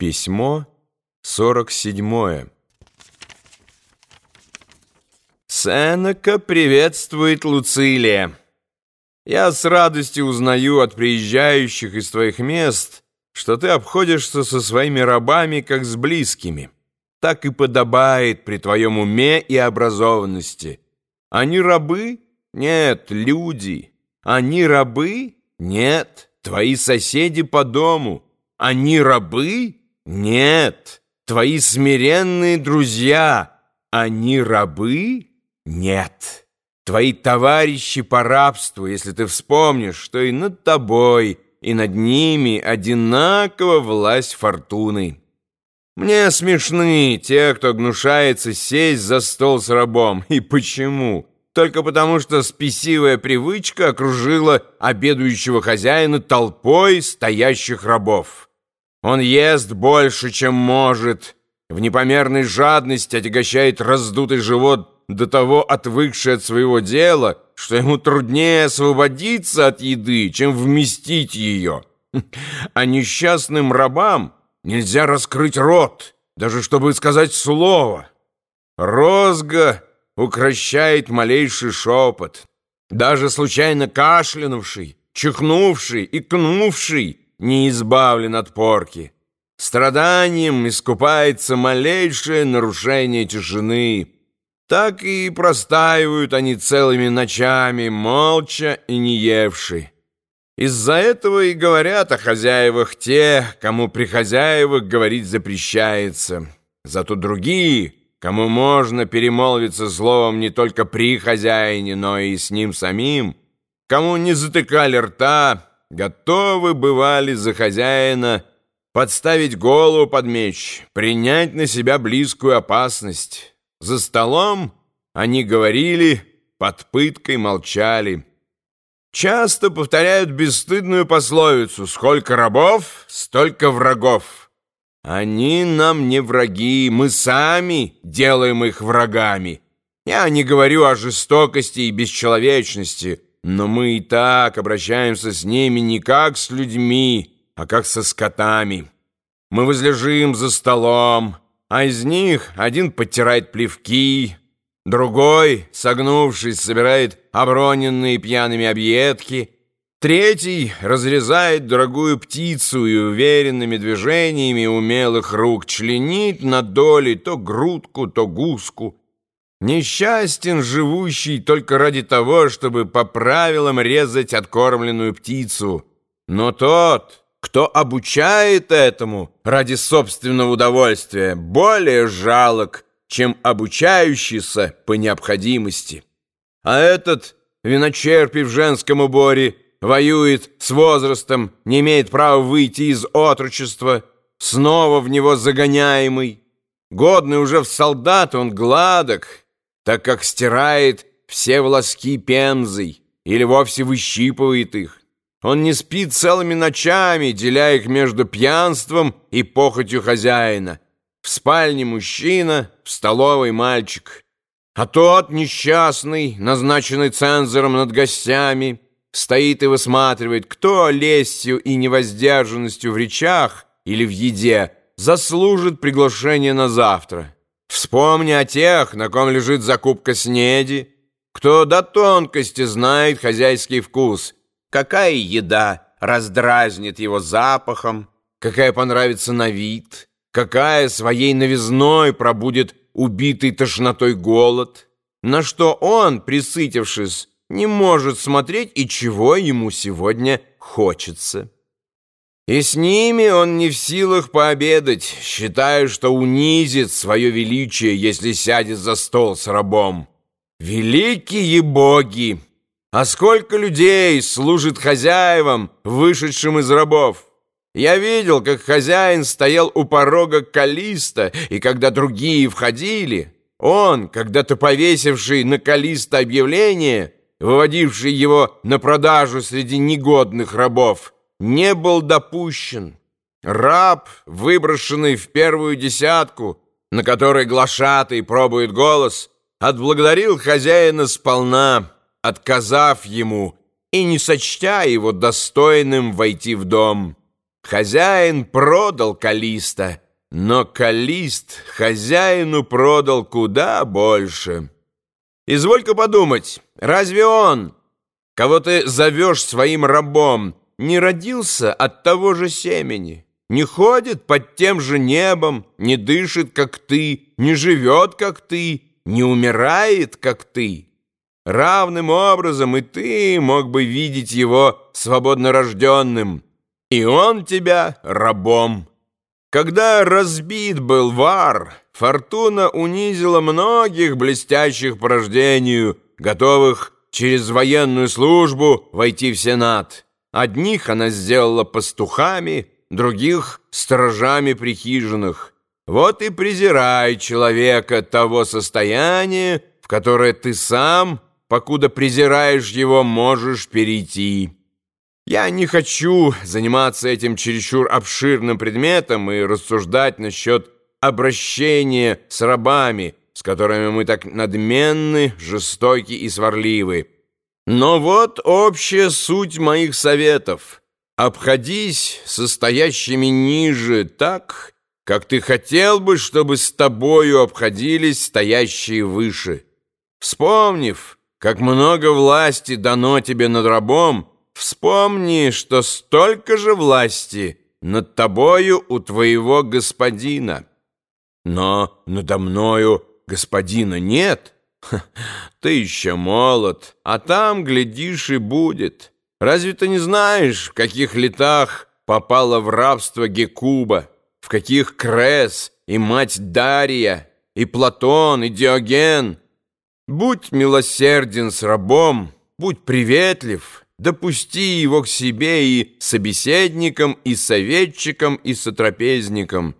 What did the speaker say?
Письмо 47. Сенека приветствует Луцилия. Я с радостью узнаю от приезжающих из твоих мест, что ты обходишься со своими рабами как с близкими. Так и подобает при твоем уме и образованности. Они рабы? Нет, люди. Они рабы? Нет, твои соседи по дому. Они рабы? Нет, твои смиренные друзья, они рабы? Нет. Твои товарищи по рабству, если ты вспомнишь, что и над тобой, и над ними одинаково власть фортуны. Мне смешны те, кто гнушается сесть за стол с рабом. И почему? Только потому, что спесивая привычка окружила обедающего хозяина толпой стоящих рабов. Он ест больше, чем может, в непомерной жадности отягощает раздутый живот до того отвыкший от своего дела, что ему труднее освободиться от еды, чем вместить ее. А несчастным рабам нельзя раскрыть рот, даже чтобы сказать слово. Розга укращает малейший шепот. Даже случайно кашлянувший, чихнувший и кнувший не избавлен от порки. Страданием искупается малейшее нарушение тишины. Так и простаивают они целыми ночами, молча и не евши. Из-за этого и говорят о хозяевах те, кому при хозяевах говорить запрещается. Зато другие, кому можно перемолвиться словом не только при хозяине, но и с ним самим, кому не затыкали рта, готовы бывали за хозяина подставить голову под меч, принять на себя близкую опасность. За столом они говорили, под пыткой молчали. Часто повторяют бесстыдную пословицу «Сколько рабов, столько врагов». Они нам не враги, мы сами делаем их врагами. Я не говорю о жестокости и бесчеловечности, но мы и так обращаемся с ними не как с людьми, а как со скотами. Мы возлежим за столом, а из них один подтирает плевки, другой, согнувшись, собирает оброненные пьяными объедки, третий разрезает дорогую птицу и уверенными движениями умелых рук членит на доли то грудку, то гуску, Несчастен живущий только ради того, чтобы по правилам резать откормленную птицу. Но тот, кто обучает этому ради собственного удовольствия, более жалок, чем обучающийся по необходимости. А этот, виночерпий в женском уборе, воюет с возрастом, не имеет права выйти из отрочества, снова в него загоняемый. Годный уже в солдат, он гладок, так как стирает все волоски пемзой или вовсе выщипывает их. Он не спит целыми ночами, деля их между пьянством и похотью хозяина. В спальне мужчина, в столовой мальчик. А тот несчастный, назначенный цензором над гостями, стоит и высматривает, кто лестью и невоздержанностью в речах или в еде заслужит приглашение на завтра. Вспомни о тех, на ком лежит закупка снеди, кто до тонкости знает хозяйский вкус, какая еда раздразнит его запахом, какая понравится на вид, какая своей новизной пробудет убитый тошнотой голод, на что он, присытившись, не может смотреть и чего ему сегодня хочется. И с ними он не в силах пообедать, считая, что унизит свое величие, если сядет за стол с рабом. Великие боги! А сколько людей служит хозяевам, вышедшим из рабов? Я видел, как хозяин стоял у порога Калиста, и когда другие входили, он, когда-то повесивший на Калиста объявление, выводивший его на продажу среди негодных рабов, не был допущен. Раб, выброшенный в первую десятку, на которой глашатый пробует голос, отблагодарил хозяина сполна, отказав ему и не сочтя его достойным войти в дом. Хозяин продал Калиста, но Калист хозяину продал куда больше. Изволь-ка подумать, разве он, кого ты зовешь своим рабом, не родился от того же семени, не ходит под тем же небом, не дышит, как ты, не живет, как ты, не умирает, как ты? Равным образом и ты мог бы видеть его свободно рожденным, и он тебя рабом. Когда разбит был вар, фортуна унизила многих блестящих по рождению, готовых через военную службу войти в Сенат. Одних она сделала пастухами, других — сторожами при хижинах. Вот и презирай человека того состояния, в которое ты сам, покуда презираешь его, можешь перейти». Я не хочу заниматься этим чересчур обширным предметом и рассуждать насчет обращения с рабами, с которыми мы так надменны, жестоки и сварливы. Но вот общая суть моих советов. Обходись состоящими ниже так, как ты хотел бы, чтобы с тобою обходились стоящие выше. Вспомнив, как много власти дано тебе над рабом, Вспомни, что столько же власти над тобою у твоего господина. Но надо мною господина нет. ты еще молод, а там, глядишь, и будет. Разве ты не знаешь, в каких летах попала в рабство Гекуба, в каких Крес и мать Дария, и Платон, и Диоген? Будь милосерден с рабом, будь приветлив, допусти его к себе и собеседником, и советчиком, и сотрапезником —